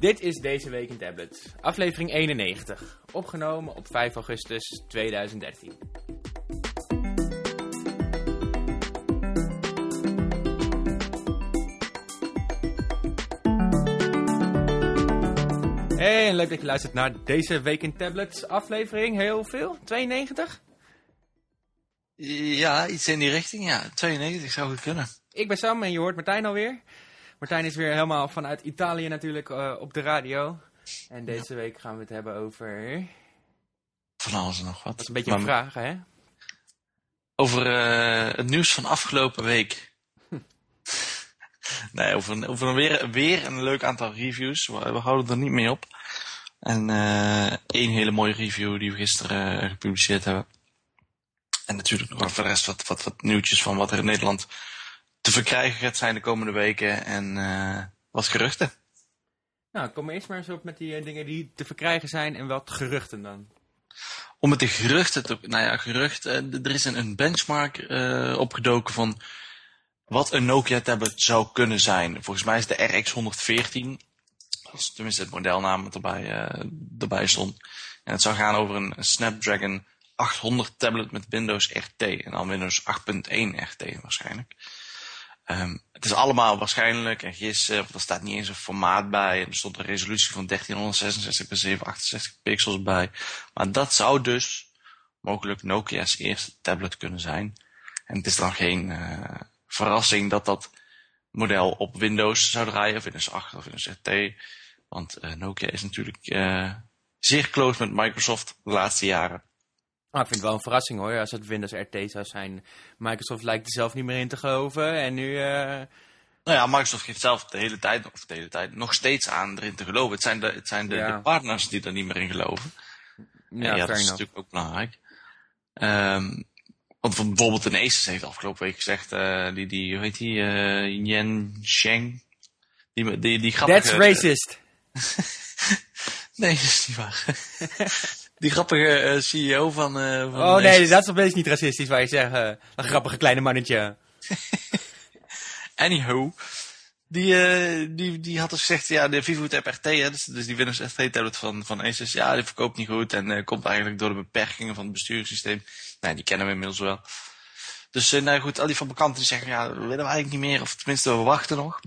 Dit is deze week in Tablet, aflevering 91, opgenomen op 5 augustus 2013. Hey, leuk dat je luistert naar deze week in Tablets aflevering. Heel veel? 92? Ja, iets in die richting, ja. 92 zou het kunnen. Ik ben Sam en je hoort Martijn alweer. Martijn is weer helemaal vanuit Italië natuurlijk uh, op de radio. En deze ja. week gaan we het hebben over... Van alles en nog wat. Dat is een beetje een vraag, hè? Over uh, het nieuws van afgelopen week. nee, over, over weer, weer een leuk aantal reviews. We, we houden er niet mee op. En uh, één hele mooie review die we gisteren gepubliceerd hebben. En natuurlijk nog voor de rest wat, wat, wat nieuwtjes van wat er in Nederland te verkrijgen gaat zijn de komende weken. En uh, wat geruchten. Nou, kom eerst maar eens op met die uh, dingen die te verkrijgen zijn en wat geruchten dan. Om met de geruchten te... Nou ja, geruchten. er is een, een benchmark opgedoken van wat een Nokia tablet zou kunnen zijn. Volgens mij is de RX114. Dat is tenminste het modelnaam dat erbij, erbij stond. En het zou gaan over een, een Snapdragon 800 tablet met Windows RT. En dan Windows 8.1 RT waarschijnlijk. Um, het is allemaal waarschijnlijk en gissen, want er staat niet eens een formaat bij. En er stond een resolutie van 1366 bij 768 pixels bij. Maar dat zou dus mogelijk Nokia's eerste tablet kunnen zijn. En het is dan geen uh, verrassing dat dat model op Windows zou draaien, of Windows 8 of Windows RT. Want uh, Nokia is natuurlijk uh, zeer close met Microsoft de laatste jaren. Ah, ik vind het wel een verrassing hoor, als het Windows RT zou zijn. Microsoft lijkt er zelf niet meer in te geloven en nu... Uh... Nou ja, Microsoft geeft zelf de hele tijd, of de hele tijd, nog steeds aan erin te geloven. Het zijn de, het zijn de, ja. de partners die er niet meer in geloven. Ja, ja dat is natuurlijk ook belangrijk. Um, want bijvoorbeeld een Asus heeft afgelopen week gezegd, uh, die, die, hoe heet die, uh, Yen Sheng. Die, die, die grappige... That's racist. nee, dat is niet waar. Die grappige uh, CEO van... Uh, van oh nee, dat is nog steeds niet racistisch, waar je zegt. Uh, een grappige kleine mannetje. Anyhow. Die, die, die had dus gezegd, ja, de VivoTab RT, hè, dus, dus die Windows RT tablet van, van Asus, ja, die verkoopt niet goed en komt eigenlijk door de beperkingen van het besturingssysteem. Nou, die kennen we inmiddels wel. Dus, nou goed, al die fabrikanten die zeggen, ja, dat willen we eigenlijk niet meer, of tenminste, we wachten nog.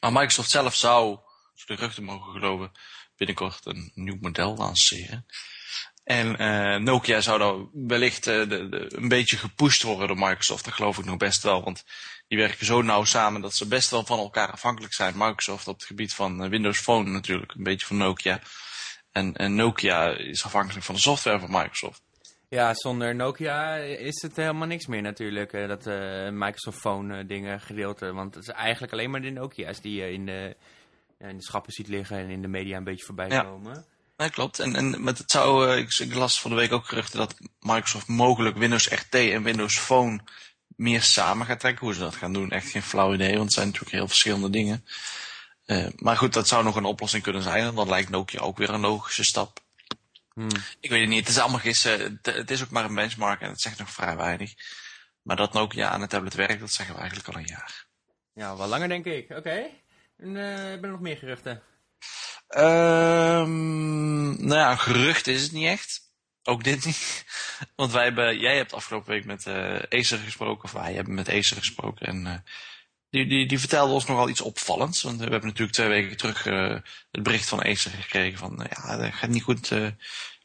Maar Microsoft zelf zou, als de geruchten mogen geloven, binnenkort een nieuw model lanceren. En uh, Nokia zou dan wellicht uh, de, een beetje gepusht worden door Microsoft. Dat geloof ik nog best wel, want die werken zo nauw samen dat ze best wel van elkaar afhankelijk zijn. Microsoft op het gebied van Windows Phone natuurlijk, een beetje van Nokia. En, en Nokia is afhankelijk van de software van Microsoft. Ja, zonder Nokia is het helemaal niks meer natuurlijk, dat Microsoft Phone dingen gedeelte. Want het is eigenlijk alleen maar de Nokia's die in de in de schappen ziet liggen en in de media een beetje voorbij ja. komen. Ja, klopt. En, en met het zou, uh, ik, ik, las van de week ook geruchten dat Microsoft mogelijk Windows RT en Windows Phone meer samen gaat trekken. Hoe ze dat gaan doen, echt geen flauw idee, want het zijn natuurlijk heel verschillende dingen. Uh, maar goed, dat zou nog een oplossing kunnen zijn. En dan lijkt Nokia ook weer een logische stap. Hmm. Ik weet het niet, het is allemaal gissen. Het, is ook maar een benchmark en het zegt nog vrij weinig. Maar dat Nokia aan het tablet werkt, dat zeggen we eigenlijk al een jaar. Ja, wel langer denk ik. Oké. Okay. En uh, hebben er nog meer geruchten? Um, nou ja, gerucht is het niet echt. Ook dit niet. Want wij hebben, jij hebt afgelopen week met uh, Acer gesproken, of wij hebben met Acer gesproken. En uh, die, die, die vertelde ons nogal iets opvallends. Want we hebben natuurlijk twee weken terug het bericht van Acer gekregen van, ja, dat gaat niet goed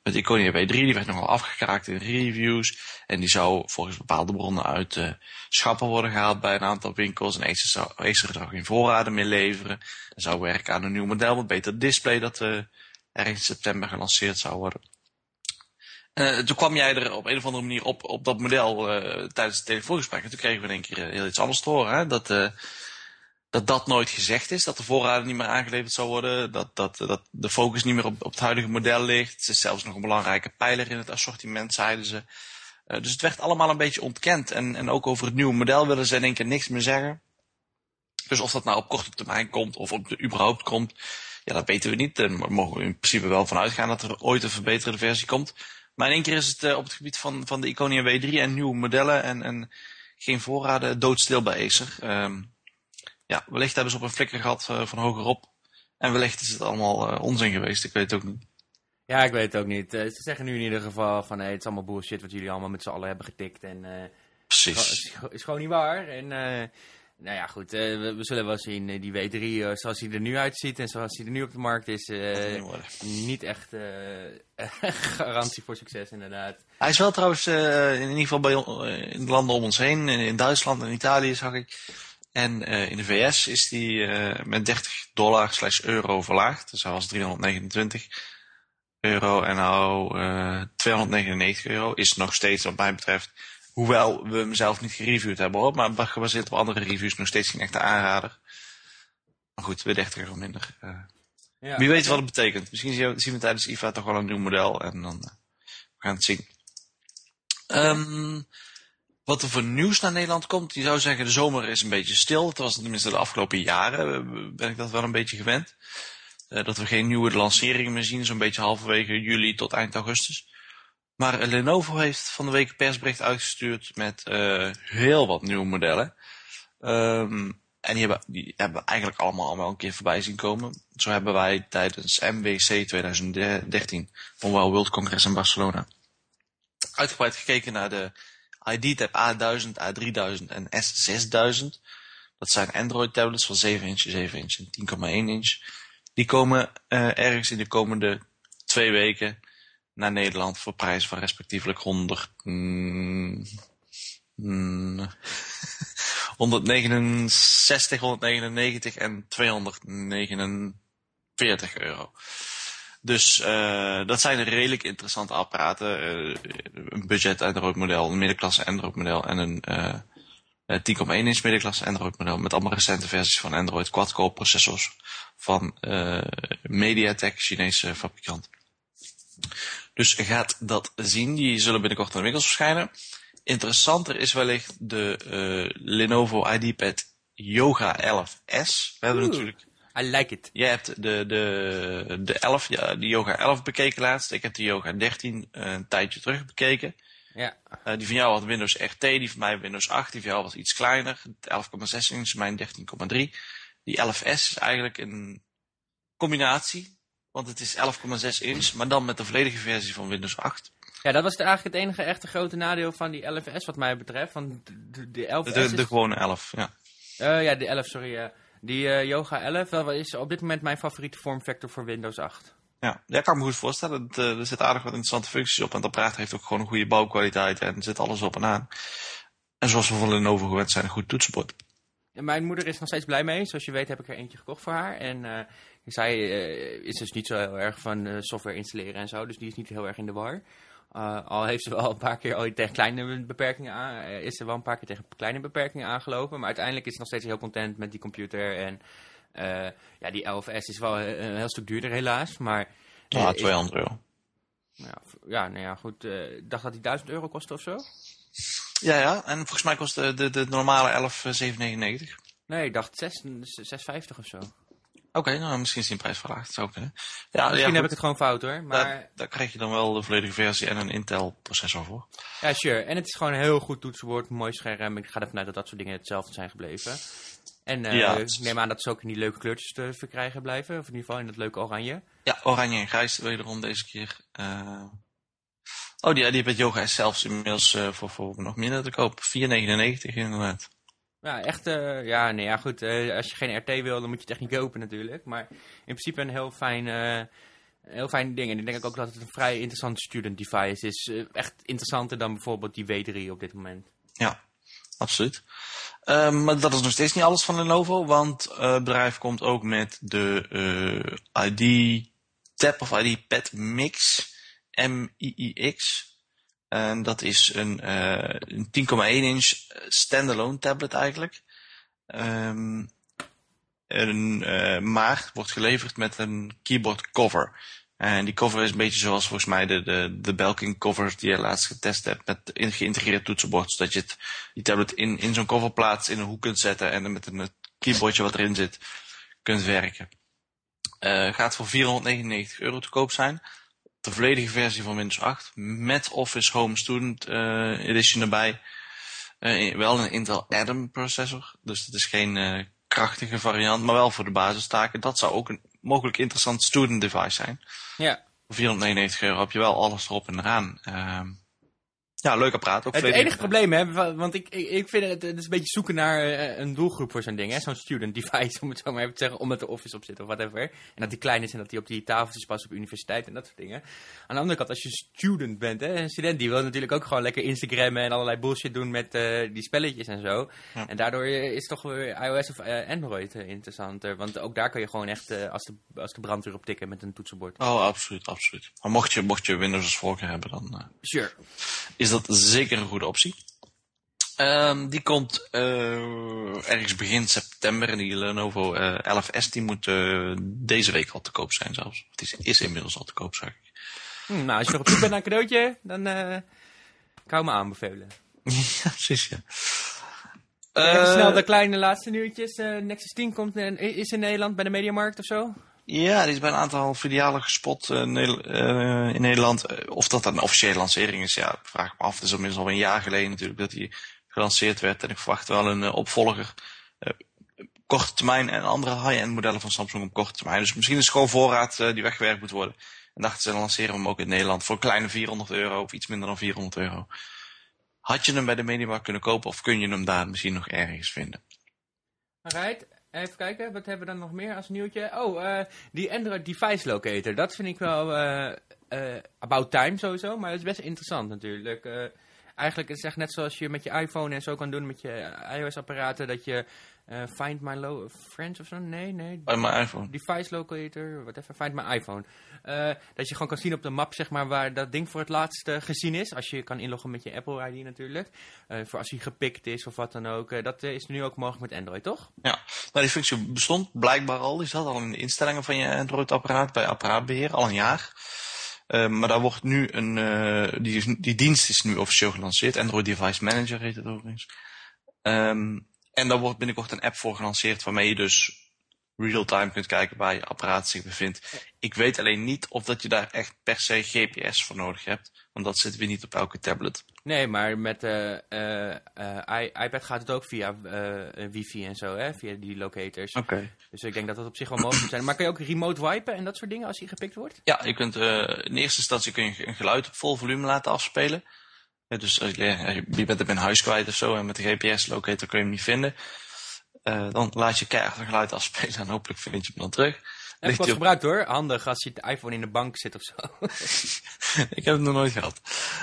met Iconia W3. Die werd nogal afgekraakt in reviews. En die zou volgens bepaalde bronnen uit uh, schappen worden gehaald bij een aantal winkels. En Acer zou, Acer er geen voorraden meer leveren. En zou werken aan een nieuw model met beter display dat uh, ergens in september gelanceerd zou worden. Uh, toen kwam jij er op een of andere manier op, op dat model tijdens het telefoongesprek. En toen kregen we in één keer heel iets anders te horen. Hè? Dat dat dat nooit gezegd is, dat de voorraden niet meer aangeleverd zou worden, dat, dat, dat de focus niet meer op, op het huidige model ligt. Het is zelfs nog een belangrijke pijler in het assortiment, zeiden ze. Uh, dus het werd allemaal een beetje ontkend. En, en ook over het nieuwe model willen ze in één keer niks meer zeggen. Dus of dat nou op korte termijn komt of op de überhaupt komt, ja, dat weten we niet. Daar mogen we in principe wel van uitgaan dat er ooit een verbeterde versie komt. Maar in één keer is het uh, op het gebied van, van de Iconia W3 en nieuwe modellen en, en geen voorraden doodstil bij Acer. Um, ja, wellicht hebben ze op een flikker gehad uh, van hogerop. En wellicht is het allemaal uh, onzin geweest, ik weet het ook niet. Ja, ik weet het ook niet. Uh, ze zeggen nu in ieder geval van, hey, het is allemaal bullshit wat jullie allemaal met z'n allen hebben getikt. En, uh, Precies. Is, gewoon niet waar. En nou ja, goed, we, we, zullen wel zien. die W3, zoals hij er nu uitziet en zoals hij er nu op de markt is, niet echt garantie voor succes inderdaad. Hij is wel trouwens, in ieder geval bij in de landen om ons heen, in, in Duitsland en Italië zag ik, en uh, in de VS is die uh, met 30 dollar slash euro verlaagd. Dus hij was 329 euro en nou uh, 299 euro. Is nog steeds wat mij betreft, hoewel we hem zelf niet gereviewd hebben hoor. Maar gebaseerd op andere reviews nog steeds geen echte aanrader. Maar goed, weer 30 euro minder. Ja, wie weet wat het betekent. Misschien zien we tijdens IFA toch wel een nieuw model en dan we gaan het zien. Um, wat er voor nieuws naar Nederland komt, je zou zeggen de zomer is een beetje stil. Dat was tenminste de afgelopen jaren, ben ik dat wel een beetje gewend. Uh, dat we geen nieuwe lanceringen meer zien, zo'n beetje halverwege juli tot eind augustus. Maar Lenovo heeft van de week een persbericht uitgestuurd met uh, heel wat nieuwe modellen. Um, en die hebben, die hebben eigenlijk allemaal al wel een keer voorbij zien komen. Zo hebben wij tijdens MWC 2013, Mobile World Congress in Barcelona, uitgebreid gekeken naar de ID-tab A1000, A3000 en S6000. Dat zijn Android tablets van 7 inch, 7 inch en 10,1 inch. Die komen uh, ergens in de komende twee weken naar Nederland voor prijs van respectievelijk 100, mm, mm, 169, 199 en 249 euro. Dus uh, dat zijn redelijk interessante apparaten. Uh, een budget Android model, een middenklasse Android model en een uh, 10,1 inch middenklasse Android model. Met allemaal recente versies van Android quad-core processors van MediaTek, Chinese fabrikant. Dus gaat dat zien. Die zullen binnenkort in de winkels verschijnen. Interessanter is wellicht de Lenovo IdeaPad Yoga 11S. We hebben natuurlijk I like it. Jij hebt de, de, de 11, ja, de Yoga 11 bekeken laatst. Ik heb de Yoga 13 uh, een tijdje terug bekeken. Ja. Uh, die van jou had Windows RT, die van mij Windows 8. Die van jou was iets kleiner, 11,6 inch, mijn 13,3. Die 11S is eigenlijk een combinatie. Want het is 11,6 inch, maar dan met de volledige versie van Windows 8. Ja, dat was eigenlijk het enige echte grote nadeel van die 11S wat mij betreft. Van de, de 11S de, de, de gewone 11, ja. Uh, ja, de 11, sorry. Uh, die uh, Yoga 11 dat is op dit moment mijn favoriete vormfactor voor Windows 8. Ja, ja kan ik me goed voorstellen. Uh, er zit aardig wat interessante functies op. En het apparaat heeft ook gewoon een goede bouwkwaliteit. En er zit alles op en aan. En zoals we van Lenovo gewend zijn, een goed toetsenbord. mijn moeder is nog steeds blij mee. Zoals je weet heb ik er eentje gekocht voor haar. En uh, zij is dus niet zo heel erg van software installeren en zo. Dus die is niet heel erg in de war. Uh, al heeft ze wel een paar keer ooit tegen kleine beperkingen aan, uh, is ze wel een paar keer tegen kleine beperkingen aangelopen. Maar uiteindelijk is ze nog steeds heel content met die computer. En uh, ja, die 11S is wel een, een heel stuk duurder helaas. Maar, ja, 200 euro. Ja, ja, nou ja, goed. Ik dacht dat die 1000 euro kostte of zo. Ja, ja. En volgens mij kost de, de, de normale 11,799. Nee, ik dacht 6, 6,50 of zo. Oké, nou misschien is die prijs verlaagd. Zou kunnen. Ja, misschien ja, heb ik het gewoon fout hoor. Maar... Daar, daar, krijg je dan wel de volledige versie en een Intel processor voor. Ja, sure. En het is gewoon een heel goed toetsenbord, mooi scherm. Ik ga ervan uit dat dat soort dingen hetzelfde zijn gebleven. En uh, ja, ik neem aan dat ze ook in die leuke kleurtjes te verkrijgen blijven. Of in ieder geval in dat leuke oranje. Ja, oranje en grijs wederom deze keer. Uh... Oh, die, die met Yoga is zelfs inmiddels uh, voor, voor nog minder te koop. 4,99 inderdaad. Ja, echt, uh, ja, nee, ja, goed. Uh, als je geen RT wil, dan moet je het echt kopen natuurlijk. Maar in principe een heel fijn, uh, heel fijn ding. En ik denk ook dat het een vrij interessant student device is. echt interessanter dan bijvoorbeeld die W3 op dit moment. Ja, absoluut. Um, maar dat is nog steeds niet alles van Lenovo, want het bedrijf komt ook met de ID Tab of ID Pad Mix, M-I-I-X. En dat is een, uh, een 10,1 inch standalone tablet eigenlijk. Um, een, uh, maar wordt geleverd met een keyboard cover. En die cover is een beetje zoals volgens mij de, de, de Belkin covers die je laatst getest hebt met een geïntegreerd toetsenbord. Zodat je het, die tablet in, in zo'n cover plaats in een hoek kunt zetten en met een keyboardje wat erin zit kunt werken. Uh, gaat voor 499 euro te koop zijn de volledige versie van Windows 8 met Office Home Student uh, Edition erbij. Uh, wel een Intel Atom processor, dus het is geen uh, krachtige variant, maar wel voor de basistaken. Dat zou ook een mogelijk interessant student device zijn. Ja. Voor 499 euro heb je wel alles erop en eraan. Ja, leuk apparaat. Ook Het enige probleem, hè, wa- want ik, ik, ik vind het, het is een beetje zoeken naar eh, een doelgroep voor zo'n ding, hè. Zo'n student device, om het zo maar even te zeggen, omdat de office op zit of whatever. En dat die klein is en dat die op die tafeltjes past op universiteit en dat soort dingen. Aan de andere kant, als je student bent, hè, een student die wil natuurlijk ook gewoon lekker Instagrammen en allerlei bullshit doen met eh, die spelletjes en zo. Ja. En daardoor is toch weer iOS of eh, Android interessanter. Want ook daar kan je gewoon echt als, de, als de brandweer op tikken met een toetsenbord. Oh, absoluut, absoluut. Maar mocht je, mocht je Windows als voorkeur hebben, dan Sure. is dat zeker een goede optie. Ehm, die komt eh, ergens begin september. En die Lenovo eh 11S die moet eh, deze week al te koop zijn zelfs. Het is, is inmiddels al te koop, zeg ik. Hm, nou, als je nog op zoek bent naar een cadeautje, dan kan ik me aanbevelen. ja, precies, ja. Snel de kleine laatste nieuwtjes. Nexus 10 komt, is in Nederland bij de Mediamarkt of zo? Ja, die is bij een aantal filialen gespot eh, eh, in Nederland. Eh, Of dat dan een officiële lancering is, ja, vraag me af. Het is inmiddels al een jaar geleden natuurlijk dat die gelanceerd werd. En ik verwacht wel een opvolger. eh, korte termijn en andere high-end modellen van Samsung op korte termijn. Dus misschien is het gewoon voorraad die weggewerkt moet worden. En dachten ze, dan lanceren we hem ook in Nederland voor een kleine 400 euro of iets minder dan 400 euro. Had je hem bij de Mediamarkt kunnen kopen of kun je hem daar misschien nog ergens vinden? Alright, even kijken. Wat hebben we dan nog meer als nieuwtje? Oh, eh, die Android Device Locator. Dat vind ik wel eh, eh, about time sowieso. Maar dat is best interessant natuurlijk. Eigenlijk is het echt net zoals je met je iPhone en zo kan doen met je iOS-apparaten. Dat je eh, Find My Lo Friends of zo? Nee, nee. Bij mijn iPhone. Device Locator, whatever, Find My iPhone. Eh, dat je gewoon kan zien op de map, zeg maar, waar dat ding voor het laatst eh, gezien is. Als je kan inloggen met je Apple ID natuurlijk. Voor als hij gepikt is of wat dan ook. Dat is nu ook mogelijk met Android, toch? Ja, nou die functie bestond blijkbaar al. Die zat al in de instellingen van je Android-apparaat bij apparaatbeheer al een jaar. Eh, maar daar wordt nu een, eh, die, die dienst is nu officieel gelanceerd. Android Device Manager heet het overigens. Ehm, en daar wordt binnenkort een app voor gelanceerd waarmee je dus real-time kunt kijken waar je apparaat zich bevindt. Ik weet alleen niet of dat je daar echt per se GPS voor nodig hebt. Want dat zit weer niet op elke tablet. Nee, maar met eh, eh, eh, i- iPad gaat het ook via eh, wifi en zo, hè? Via die locators. Oké. Dus ik denk dat dat op zich wel mogelijk moet zijn. Maar kan je ook remote wipen en dat soort dingen als hij gepikt wordt? Ja, je kunt eh, in eerste instantie kun je een geluid op vol volume laten afspelen. Ja, dus als je, je bent hem in huis kwijt of zo en met de GPS-locator kun je hem niet vinden. Eh, dan laat je keihard een geluid afspelen en hopelijk vind je hem dan terug. Heb ik op- gebruikt hoor. Handig als je de iPhone in de bank zit of zo. ik heb het nog nooit gehad.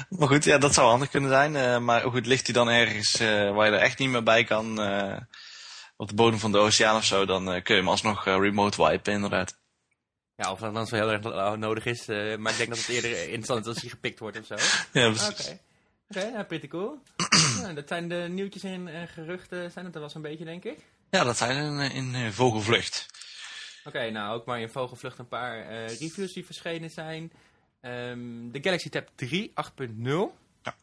Maar goed, ja, dat zou handig kunnen zijn. eh, maar goed, ligt hij dan ergens eh, waar je er echt niet meer bij kan, eh, op de bodem van de oceaan of zo, dan kun je hem alsnog remote wipen inderdaad. ja, of dat dan zo heel erg nodig is. maar ik denk dat het eerder interessant is als hij gepikt wordt of zo. Oké. Ja, precies. Oké, nou, pretty cool. nou, dat zijn de nieuwtjes en eh, geruchten. Zijn het er wel zo'n beetje, denk ik? Ja, dat zijn in, in vogelvlucht. Oké, nou ook maar in vogelvlucht een paar eh, reviews die verschenen zijn. Ehm, de Galaxy Tab 3 8.0. Ja.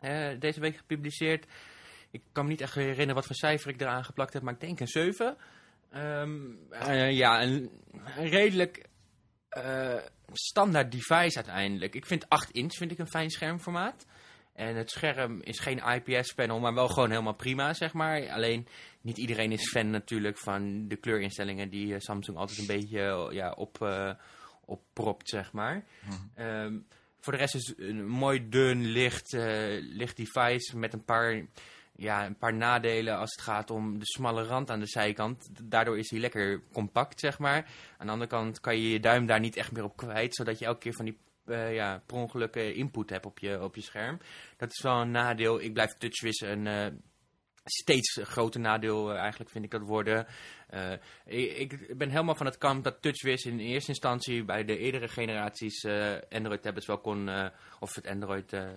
Eh, deze week gepubliceerd. Ik kan me niet echt herinneren wat voor cijfer ik eraan geplakt heb, maar ik denk een 7. Ehm, eh, ja, een, een redelijk standaard device uiteindelijk. Ik vind 8 inch vind ik een fijn schermformaat. En het scherm is geen IPS-panel, maar wel gewoon helemaal prima, zeg maar. Alleen, niet iedereen is fan natuurlijk van de kleurinstellingen die eh, Samsung altijd een beetje eh, ja, op, eh, oppropt, zeg maar. Ehm, voor de rest is het een mooi dun, licht, eh, licht device met een paar, ja, een paar nadelen als het gaat om de smalle rand aan de zijkant. Daardoor is hij lekker compact, zeg maar. Aan de andere kant kan je je duim daar niet echt meer op kwijt, zodat je elke keer van die eh, ja, per ongeluk eh, input hebt op je, op je scherm. Dat is wel een nadeel. Ik blijf TouchWiz een eh, steeds groter nadeel eigenlijk vind ik dat worden. Ik, ik ben helemaal van het kamp dat TouchWiz in eerste instantie bij de eerdere generaties eh, Android tablets wel kon, of het Android eh,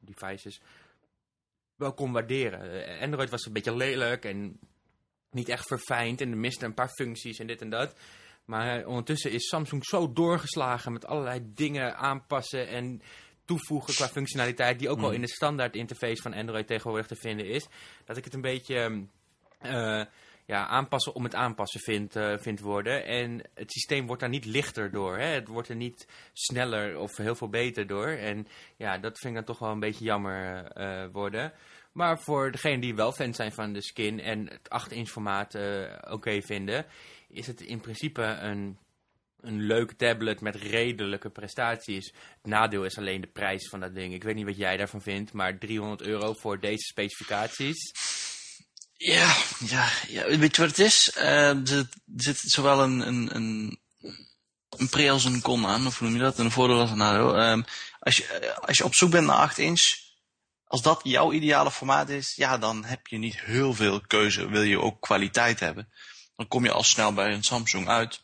devices, wel kon waarderen. Android was een beetje lelijk en niet echt verfijnd en er miste een paar functies en dit en dat. Maar eh, ondertussen is Samsung zo doorgeslagen met allerlei dingen aanpassen en toevoegen qua functionaliteit, die ook wel in de standaard interface van Android tegenwoordig te vinden is, dat ik het een beetje eh, ja, aanpassen om het aanpassen vind, vind worden. En het systeem wordt daar niet lichter door. Hè? Het wordt er niet sneller of heel veel beter door. En ja, dat vind ik dan toch wel een beetje jammer worden. Maar voor degenen die wel fan zijn van de skin en het 8-inch formaat oké vinden, is het in principe een een leuke tablet met redelijke prestaties. Het nadeel is alleen de prijs van dat ding. Ik weet niet wat jij daarvan vindt, maar 300 euro voor deze specificaties. Ja, ja, ja, weet je wat het is? Uh, er, zit, zowel een, een, een, een pre als een con aan, of hoe noem je dat? Een voordeel als een nadeel. Uh, als, je, als je op zoek bent naar 8 inch, als dat jouw ideale formaat is, ja, dan heb je niet heel veel keuze. Wil je ook kwaliteit hebben, dan kom je al snel bij een Samsung uit.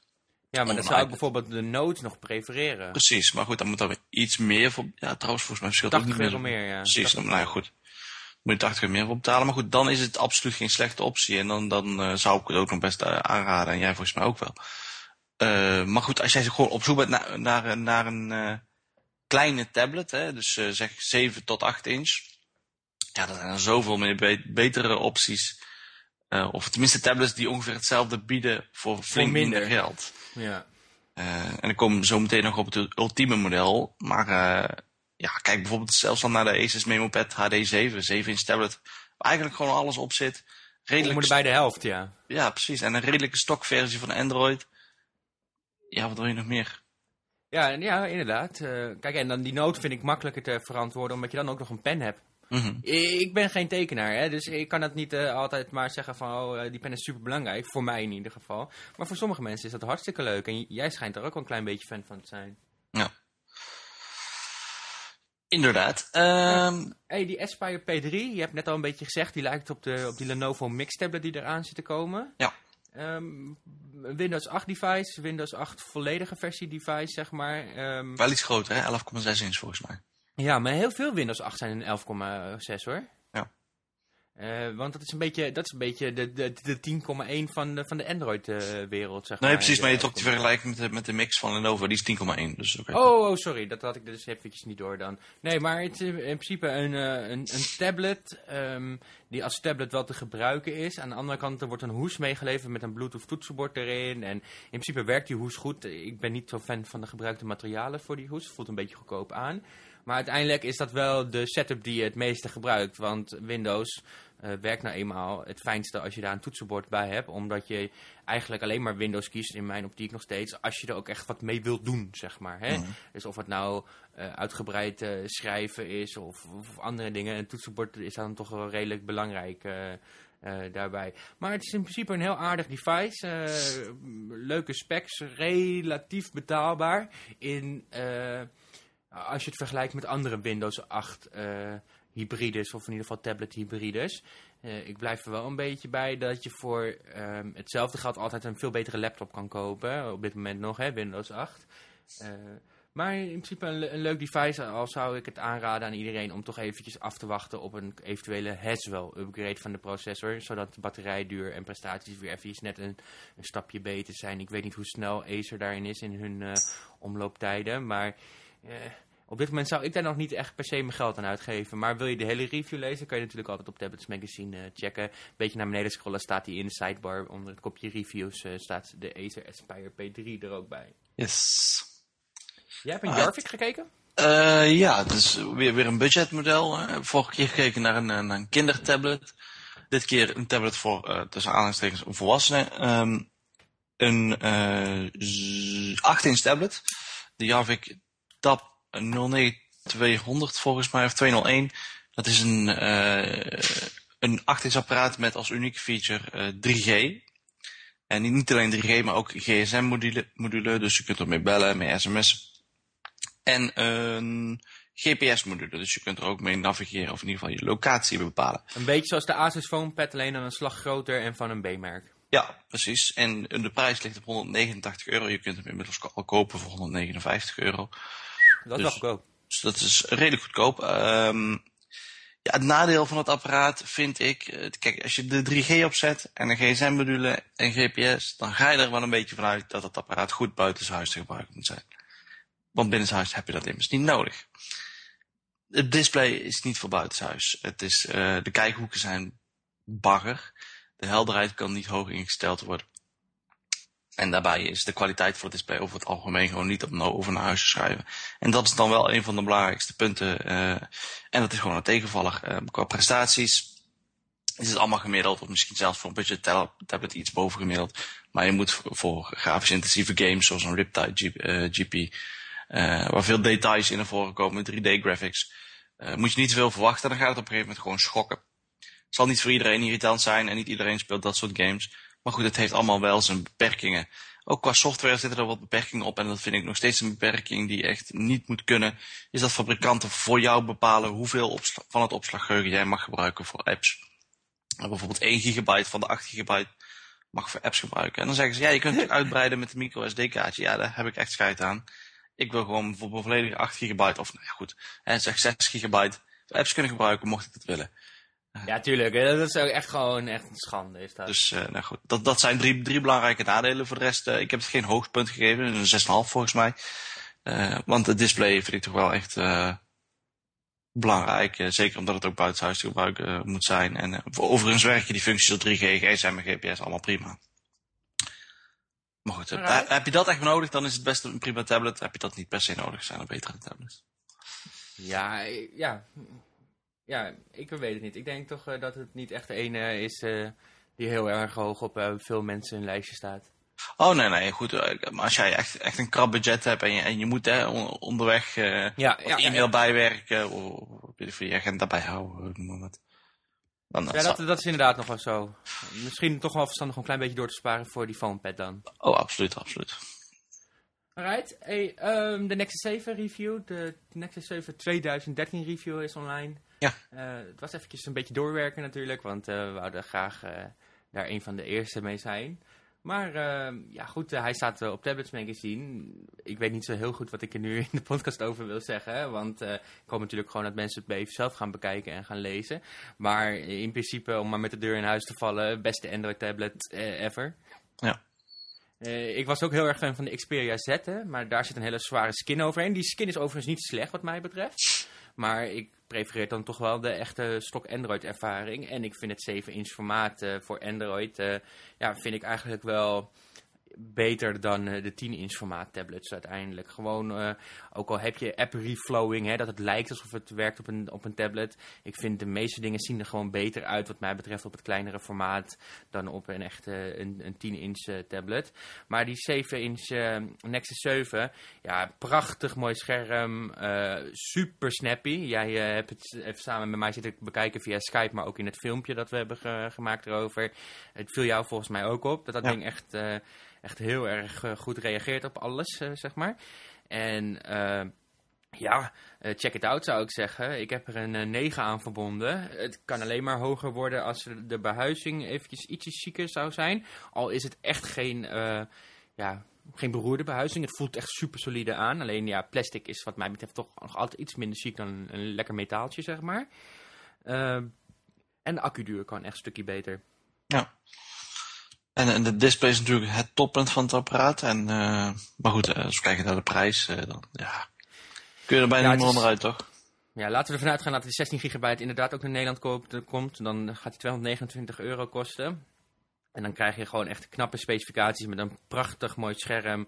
Ja, maar dan zou ik bijvoorbeeld de Note nog prefereren. Precies, maar goed, dan moet er iets meer voor... Ja, trouwens, volgens mij verschilt ook niet meer. meer ja. Precies, dan, nou ja, goed. Moet je 80 euro meer voor betalen. Maar goed, dan is het absoluut geen slechte optie. En dan, dan uh, zou ik het ook nog best uh, aanraden. En jij volgens mij ook wel. Uh, maar goed, als jij gewoon op zoek bent naar, naar, naar een kleine tablet, hè, dus zeg 7 tot 8 inch. Ja, dan zijn er zoveel meer be betere opties. Of tenminste tablets die ongeveer hetzelfde bieden voor flink minder geld. Ja. Uh, en ik kom zo meteen nog op het ultieme model. Maar uh, ja, kijk bijvoorbeeld zelfs dan naar de Asus MemoPad HD7, 7-inch tablet. Waar eigenlijk gewoon alles op zit. Redelijk bij de helft, ja. Ja, precies. En een redelijke stokversie van Android. Ja, wat wil je nog meer? Ja, ja inderdaad. Kijk, en dan die noot vind ik makkelijker te verantwoorden, omdat je dan ook nog een pen hebt. Mm Ik ben geen tekenaar, hè, dus ik kan het niet uh, altijd maar zeggen van oh, uh, die pen is super belangrijk. Voor mij in ieder geval. Maar voor sommige mensen is dat hartstikke leuk. En jij schijnt er ook wel een klein beetje fan van te zijn. Ja. Inderdaad. Um... Hey, die Aspire P3, je hebt net al een beetje gezegd, die lijkt op, de, op die Lenovo Mix tablet die eraan zit te komen. Ja. Um, Windows 8 device, Windows 8 volledige versie device, zeg maar. Um... Wel iets groter, hè? 11,6 inch volgens mij. Ja, maar heel veel Windows 8 zijn een 11,6 hoor. Ja. Uh, want dat is een beetje, dat is een beetje de, de, de 10,1 van de, van de Android-wereld, uh, zeg nee, maar. precies, maar je trok die vergelijking met de, met de mix van Lenovo, die is 10,1. Dus okay. oh, oh, sorry, dat had ik dus eventjes niet door dan. Nee, maar het is in principe een, uh, een, een tablet um, die als tablet wel te gebruiken is. Aan de andere kant er wordt een hoes meegeleverd met een Bluetooth toetsenbord erin. En in principe werkt die hoes goed. Ik ben niet zo fan van de gebruikte materialen voor die hoes. Het voelt een beetje goedkoop aan. Maar uiteindelijk is dat wel de setup die je het meeste gebruikt. Want Windows uh, werkt nou eenmaal het fijnste als je daar een toetsenbord bij hebt. Omdat je eigenlijk alleen maar Windows kiest, in mijn optiek nog steeds, als je er ook echt wat mee wilt doen, zeg maar. Hè? Mm. Dus of het nou uh, uitgebreid uh, schrijven is of, of, andere dingen. Een toetsenbord is dan toch wel redelijk belangrijk daarbij. Maar het is in principe een heel aardig device. leuke specs, relatief betaalbaar. In als je het vergelijkt met andere Windows 8 uh, hybrides, of in ieder geval tablet hybrides. Uh, ik blijf er wel een beetje bij dat je voor um, hetzelfde geld altijd een veel betere laptop kan kopen. Op dit moment nog, hè, Windows 8. Uh, maar in principe een, leuk device, al zou ik het aanraden aan iedereen om toch eventjes af te wachten op een eventuele Haswell upgrade van de processor. Zodat de batterijduur en prestaties weer even net een, een, stapje beter zijn. Ik weet niet hoe snel Acer daarin is in hun omlooptijden, maar... Uh, op dit moment zou ik daar nog niet echt per se mijn geld aan uitgeven. Maar wil je de hele review lezen, kan je natuurlijk altijd op Tablets Magazine uh, checken. Een beetje naar beneden scrollen, staat die in de sidebar. Onder het kopje reviews uh, staat de Acer Aspire P3 er ook bij. Yes. Jij hebt een Jarvik gekeken? Ja, dus weer, weer een budgetmodel. vorige keer gekeken naar een, naar een kindertablet. Dit keer een tablet voor, tussen aanhalingstekens, een volwassene. Um, een 8-inch tablet. De Jarvik Tab 09200 volgens mij, of 201. Dat is een, uh, een 8-inch apparaat met als uniek feature uh, 3G. En niet alleen 3G, maar ook GSM-module, module, dus je kunt ermee bellen, mee sms. En een GPS-module, dus je kunt er ook mee navigeren of in ieder geval je locatie bepalen. Een beetje zoals de Asus PhonePad, alleen dan een slag groter en van een B-merk. Ja, precies. En de prijs ligt op 189 euro. Je kunt hem inmiddels al kopen voor 159 euro. Dat is dus, goedkoop. Dus dat is redelijk goedkoop. Um, ja, het nadeel van het apparaat vind ik... Eh, kijk, als je de 3G opzet en een gsm-module en GPS... dan ga je er wel een beetje vanuit dat het apparaat goed buitenshuis te gebruiken moet zijn. Want binnenshuis heb je dat immers niet nodig. Het display is niet voor buitenshuis. Het is, uh, de kijkhoeken zijn bagger. De helderheid kan niet hoog ingesteld worden. En daarbij is de kwaliteit van het display over het algemeen gewoon niet op over naar huis te schrijven. En dat is dan wel een van de belangrijkste punten. Uh, en dat is gewoon een tegenvaller. Uh, qua prestaties Het is allemaal gemiddeld, of misschien zelfs voor een budget tablet iets boven gemiddeld. Maar je moet voor grafisch intensieve games, zoals een Riptide GP, uh, waar veel details in naar voren komen, 3D graphics, moet je niet veel verwachten. Dan gaat het op een gegeven moment gewoon schokken. Het zal niet voor iedereen irritant zijn en niet iedereen speelt dat soort games. Maar goed, het heeft allemaal wel zijn beperkingen. Ook qua software zitten er wat beperkingen op. En dat vind ik nog steeds een beperking die echt niet moet kunnen. Is dat fabrikanten voor jou bepalen hoeveel van het opslaggeheugen jij mag gebruiken voor apps. bijvoorbeeld 1 gigabyte van de 8 gigabyte mag voor apps gebruiken. En dan zeggen ze, ja, je kunt het uitbreiden met een micro SD kaartje. Ja, daar heb ik echt scheid aan. Ik wil gewoon bijvoorbeeld volledig 8 gigabyte, of nou ja goed, hè, zeg 6 gigabyte apps kunnen gebruiken, mocht ik dat willen. Ja, tuurlijk. Dat is ook echt gewoon echt een schande. Is dat. Dus uh, nou goed, dat, dat zijn drie, drie belangrijke nadelen. Voor de rest, uh, ik heb het geen hoogtepunt gegeven, een 6,5 volgens mij. Uh, want het display vind ik toch wel echt belangrijk. zeker omdat het ook buitenshuis te gebruiken moet zijn. En overigens werken die functies op 3G, gsm en GPS allemaal prima. Maar goed, heb, heb je dat echt nodig, dan is het best een prima tablet. Heb je dat niet per se nodig, zijn er betere tablets. Ja, ja ja, ik weet het niet. Ik denk toch uh, dat het niet echt de ene is uh, die heel erg hoog op uh, veel mensen in lijstje staat. Oh nee, nee, goed. Maar als jij echt, echt een krap budget hebt en je, en je moet hè, onderweg ja, ja, e-mail ja. bijwerken of, of je agenda bijhouden, noem maar wat. Dan, ja, dat, dat is inderdaad nog wel zo. Misschien toch wel verstandig om een klein beetje door te sparen voor die phonepad dan. Oh, absoluut, absoluut. Alright, hey, um, de Nexus 7 review, de Nexus 7 2013 review is online. Ja. Uh, het was eventjes een beetje doorwerken natuurlijk, want uh, we wouden graag uh, daar een van de eerste mee zijn. Maar ehm, ja goed, hij staat op Tablets Magazine. Ik weet niet zo heel goed wat ik er nu in de podcast over wil zeggen. Want ik hoop natuurlijk gewoon dat mensen het even zelf gaan bekijken en gaan lezen. Maar in principe, om maar met de deur in huis te vallen, beste Android tablet ever. Ja. Uh, ik was ook heel erg fan van de Xperia Z, maar daar zit een hele zware skin overheen. Die skin is overigens niet slecht wat mij betreft. Maar ik prefereer dan toch wel de echte stok Android ervaring. En ik vind het 7-inch formaat uh, voor Android, uh, ja, vind ik eigenlijk wel beter dan uh, de 10-inch formaat tablets uiteindelijk. Gewoon, uh, ook al heb je app reflowing, hè, dat het lijkt alsof het werkt op een, op een tablet. Ik vind de meeste dingen zien er gewoon beter uit wat mij betreft op het kleinere formaat dan op een echte een, een 10-inch uh, tablet. Maar die 7-inch Nexus 7, ja, prachtig mooi scherm, super snappy. Jij hebt het even samen met mij zitten bekijken via Skype, maar ook in het filmpje dat we hebben ge gemaakt erover. Het viel jou volgens mij ook op, dat dat ja. ding echt echt heel erg uh, goed reageert op alles, uh, zeg maar. En uh, ja, check it out zou ik zeggen. Ik heb er een 9 aan verbonden. Het kan alleen maar hoger worden als de behuizing eventjes ietsje chiquer zou zijn. Al is het echt geen, ja, geen beroerde behuizing. Het voelt echt super solide aan. Alleen ja, plastic is wat mij betreft toch nog altijd iets minder chic dan een, lekker metaaltje, zeg maar. en de accuduur kan echt een stukje beter. Ja. En, en de display is natuurlijk het toppunt van het apparaat. En, uh, maar goed, als we kijken naar de prijs, uh, dan ja, kun je er bijna ja, niet meer onderuit, toch? Ja, laten we ervan uitgaan dat die 16 gigabyte inderdaad ook naar Nederland koopt, komt. Dan gaat die 229 euro kosten. En dan krijg je gewoon echt knappe specificaties met een prachtig mooi scherm.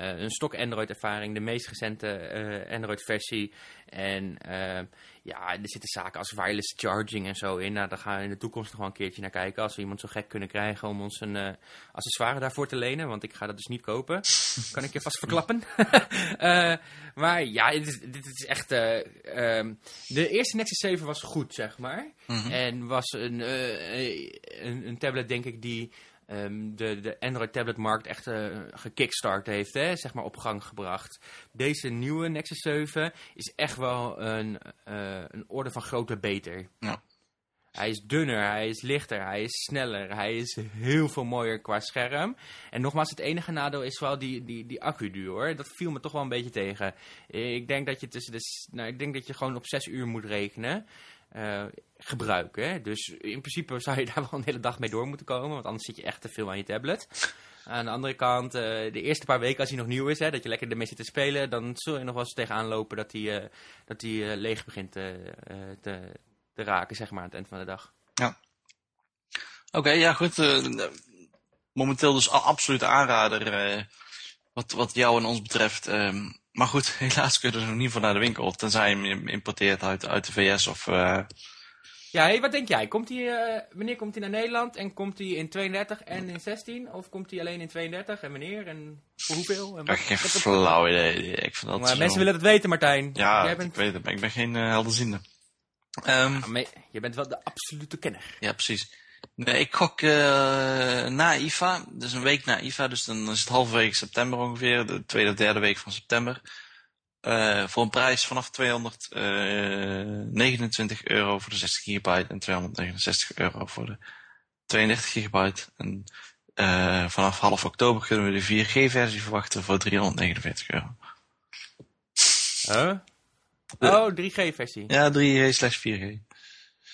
Uh, een stok Android ervaring, de meest recente uh, Android versie. En uh, ja, er zitten zaken als wireless charging en zo in. Nou, daar gaan we in de toekomst nog wel een keertje naar kijken. Als we iemand zo gek kunnen krijgen om ons een accessoire daarvoor te lenen. Want ik ga dat dus niet kopen. kan ik je vast verklappen. maar ja, dit is, dit is echt... Um, de eerste Nexus 7 was goed, zeg maar. Mm -hmm. En was een, een, een tablet, denk ik, die um, de, de Android tabletmarkt echt uh, gekickstart heeft, hè, zeg maar op gang gebracht. Deze nieuwe Nexus 7 is echt wel een, uh, een orde van grootte beter. Ja. Hij is dunner, hij is lichter, hij is sneller, hij is heel veel mooier qua scherm. En nogmaals, het enige nadeel is wel die, die, die accu-duur hoor. Dat viel me toch wel een beetje tegen. Ik denk dat je, tussen de, nou, ik denk dat je gewoon op 6 uur moet rekenen uh, gebruiken. Hè? Dus in principe zou je daar wel een hele dag mee door moeten komen, want anders zit je echt te veel aan je tablet. Aan de andere kant, uh, de eerste paar weken als hij nog nieuw is, hè, dat je lekker ermee zit te spelen, dan zul je nog wel eens tegenaan lopen dat hij, uh, dat hij leeg begint te, te, te, raken, zeg maar, aan het eind van de dag. Ja. Oké, ja goed. momenteel dus absoluut aanrader wat, wat jou en ons betreft. Um, maar goed, helaas kun je er nog niet voor naar de winkel. Tenzij je hem importeert uit, uit de VS of, uh, Ja, hey, wat denk jij? Komt hij, eh, wanneer komt hij naar Nederland? En komt hij in 32 en in 16? Of komt hij alleen in 32? En wanneer? En voor hoeveel? En Ik heb geen flauw idee. Ik vind dat Maar zo- mensen willen het weten, Martijn. Ja, Jij bent, ik weet het, maar ik ben geen eh, helderziende. Ehm, je bent wel de absolute kenner. ja, precies. Nee, ik gok eh, na IFA, dus een week na IFA, dus dan is het halverwege september ongeveer, de tweede of derde week van september. Eh, voor een prijs vanaf 229 euro voor de 60 gigabyte en 269 euro voor de 32 gigabyte. En eh, vanaf half oktober kunnen we de 4G-versie verwachten voor 349 euro. Huh? Oh, 3G-versie. Ja, 3G slash 4G.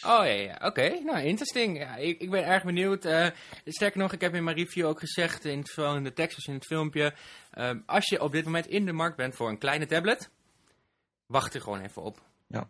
Oh ja, oké. Nou, interesting. Ja, ik, ik ben erg benieuwd. Eh, sterker nog, ik heb in mijn review ook gezegd, in, zowel in de tekst als in het filmpje. ehm, als je op dit moment in de markt bent voor een kleine tablet, wacht er gewoon even op. Ja.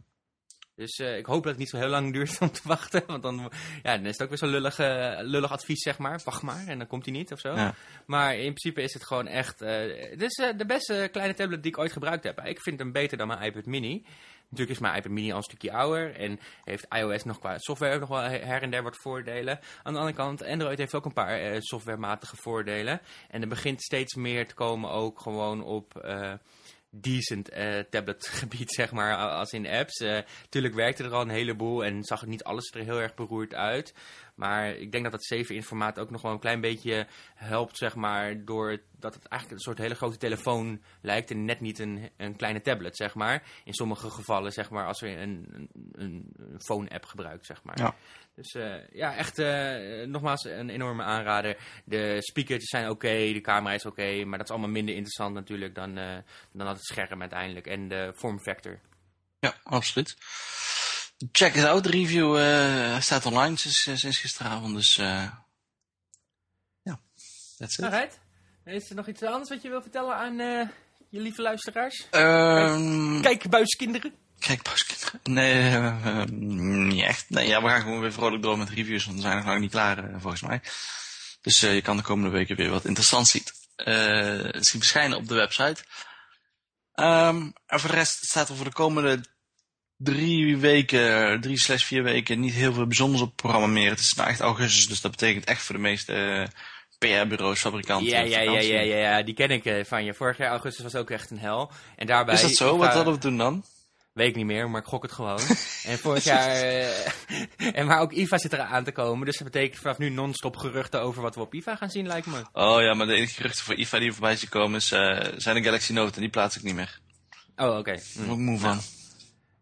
Dus eh, ik hoop dat het niet zo heel lang duurt om te wachten. Want dan, ja, dan is het ook weer zo'n lullig, lullig advies, zeg maar. Wacht maar, en dan komt hij niet of zo. Ja. Maar in principe is het gewoon echt... eh dit is eh, de beste kleine tablet die ik ooit gebruikt heb. Ik vind hem beter dan mijn iPad mini. Natuurlijk is mijn iPad mini al een stukje ouder. En heeft iOS nog qua software nog wel her en der wat voordelen. Aan de andere kant, Android heeft ook een paar softwarematige voordelen. En er begint steeds meer te komen ook gewoon op... decent eh, tabletgebied, zeg maar, als in apps. Eh tuurlijk werkte er al een heleboel en zag het niet alles er heel erg beroerd uit. Maar ik denk dat het 7-inch formaat ook nog wel een klein beetje helpt, zeg maar, door dat het eigenlijk een soort hele grote telefoon lijkt en net niet een, een kleine tablet, zeg maar. In sommige gevallen, zeg maar, als je een, een, een phone-app gebruikt, zeg maar. Ja. Dus eh, ja, echt eh, nogmaals een enorme aanrader. De speakers zijn oké, de camera is oké, maar dat is allemaal minder interessant natuurlijk dan, eh, dan het scherm uiteindelijk en de vorm factor. Ja, absoluut. Check it out, de review eh, staat online sinds, sinds gisteravond, dus eh ja, that's it. Alright. Is er nog iets anders wat je wil vertellen aan eh, je lieve luisteraars? Ehm Kijk, buiskinderen. kijk, pauskinderen. Nee, eh, eh, niet echt. Nee, ja, we gaan gewoon weer vrolijk door met reviews, want we zijn nog lang niet klaar, eh, volgens mij. Dus eh, je kan de komende weken weer wat interessants zien, eh, zien verschijnen op de website. Ehm, en voor de rest staat er voor de komende drie weken, drie slash vier weken, niet heel veel bijzonders op het programma meer. Het is nou echt augustus, dus dat betekent echt voor de meeste eh, PR-bureaus, fabrikanten. Ja, ja, ja, ja, die ken ik eh, van je. Vorig jaar augustus was ook echt een hel. En daarbij... Is dat zo? Wat hadden we toen dan? Weet ik niet meer, maar ik gok het gewoon. en vorig jaar... eh, en maar ook IFA zit eraan te komen. Dus dat betekent vanaf nu non-stop geruchten over wat we op IFA gaan zien, lijkt me. Oh ja, maar de enige geruchten voor IFA die voorbij zien komen is, zijn de Galaxy Note en die plaats ik niet meer. Oh, oké. Daar Hm. ben ik moe van.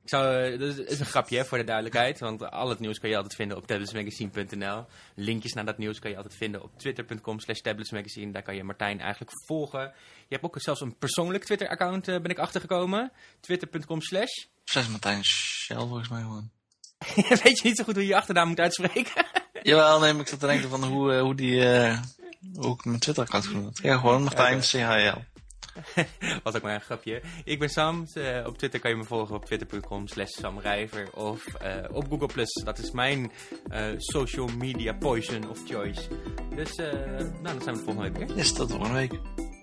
Ik zou, eh, dat is een grapje hè, voor de duidelijkheid. Want al het nieuws kan je altijd vinden op tabletsmagazine.nl. Linkjes naar dat nieuws kan je altijd vinden op twitter.com slash tabletsmagazine. Daar kan je Martijn eigenlijk volgen. Je hebt ook zelfs een persoonlijk Twitter-account, eh, ben ik achtergekomen. Twitter.com slash. Zes Martijn Shell volgens mij gewoon. Weet je niet zo goed hoe je je achternaam moet uitspreken? Jawel, nee, maar ik zat te denken van hoe, eh, hoe die, eh, hoe ik mijn Twitter account genoemd Ja, gewoon Martijn. CHL. Was ook maar een grapje. Ik ben Sam. Eh, op Twitter kan je me volgen op twitter.com slash samrijver. Of eh, op Google+. Plus. Dat is mijn eh, social media poison of choice. Dus, nou, dan zijn we de volgende week weer. Is tot volgende week.